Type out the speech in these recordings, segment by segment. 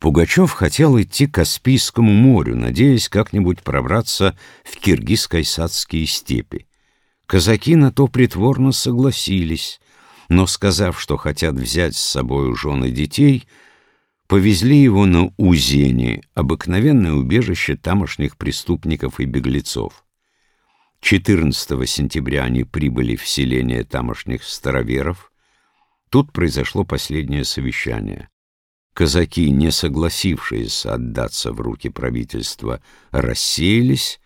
Пугачев хотел идти к Каспийскому морю, надеясь как-нибудь пробраться в киргиз-кайсадские степи. Казаки на то притворно согласились, но, сказав, что хотят взять с собой жены детей, повезли его на Узени, обыкновенное убежище тамошних преступников и беглецов. 14 сентября они прибыли в селение тамошних староверов. Тут произошло последнее совещание. Казаки, не согласившиеся отдаться в руки правительства, рассеялись,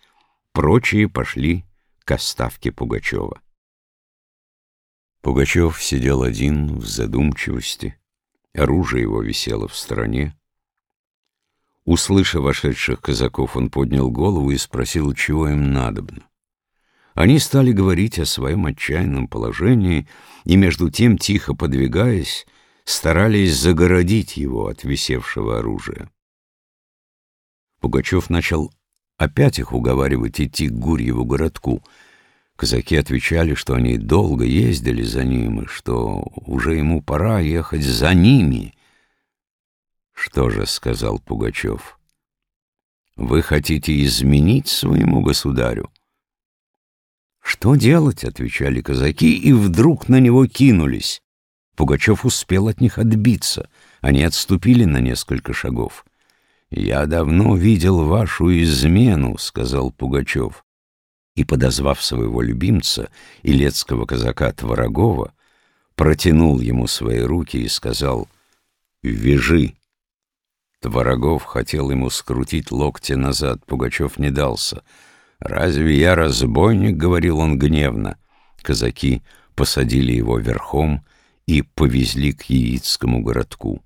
прочие пошли к оставке Пугачева. Пугачев сидел один в задумчивости, оружие его висело в стороне. Услышав вошедших казаков, он поднял голову и спросил, чего им надобно. Они стали говорить о своем отчаянном положении, и между тем, тихо подвигаясь, старались загородить его от висевшего оружия. Пугачев начал опять их уговаривать идти к Гурьеву городку. Казаки отвечали, что они долго ездили за ним, и что уже ему пора ехать за ними. «Что же», — сказал Пугачев, — «вы хотите изменить своему государю?» «Что делать?» — отвечали казаки, и вдруг на него кинулись. Пугачев успел от них отбиться. Они отступили на несколько шагов. «Я давно видел вашу измену», — сказал Пугачев. И, подозвав своего любимца, илецкого казака Творогова, протянул ему свои руки и сказал «Вяжи». Творогов хотел ему скрутить локти назад, Пугачев не дался — «Разве я разбойник?» — говорил он гневно. Казаки посадили его верхом и повезли к Яицкому городку.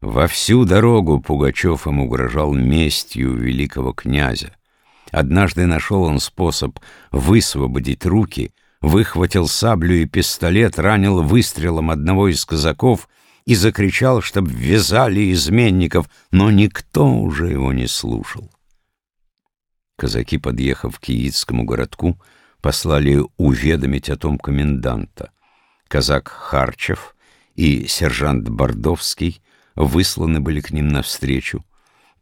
Во всю дорогу Пугачев им угрожал местью великого князя. Однажды нашел он способ высвободить руки, выхватил саблю и пистолет, ранил выстрелом одного из казаков и закричал, чтоб ввязали изменников, но никто уже его не слушал. Казаки, подъехав к Яицкому городку, послали уведомить о том коменданта. Казак Харчев и сержант Бордовский высланы были к ним навстречу,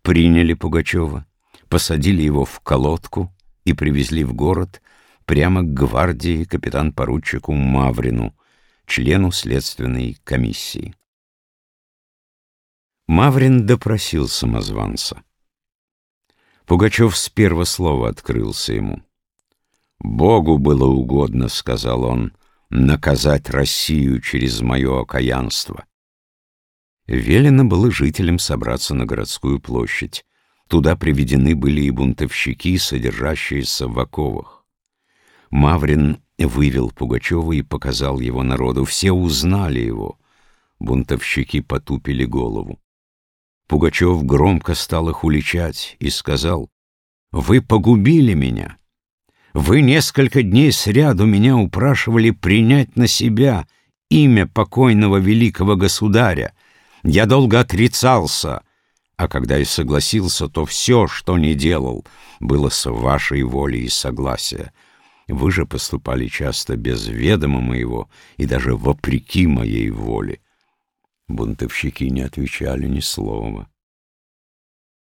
приняли Пугачева, посадили его в колодку и привезли в город прямо к гвардии капитан-поручику Маврину, члену следственной комиссии. Маврин допросил самозванца. Пугачев с первого слова открылся ему. «Богу было угодно, — сказал он, — наказать Россию через мое окаянство». Велено было жителям собраться на городскую площадь. Туда приведены были и бунтовщики, содержащиеся в оковах. Маврин вывел Пугачева и показал его народу. Все узнали его. Бунтовщики потупили голову. Пугачев громко стал их уличать и сказал, «Вы погубили меня. Вы несколько дней сряду меня упрашивали принять на себя имя покойного великого государя. Я долго отрицался, а когда и согласился, то все, что не делал, было с вашей волей и согласия. Вы же поступали часто без ведома моего и даже вопреки моей воле. Бунтовщики не отвечали ни слова.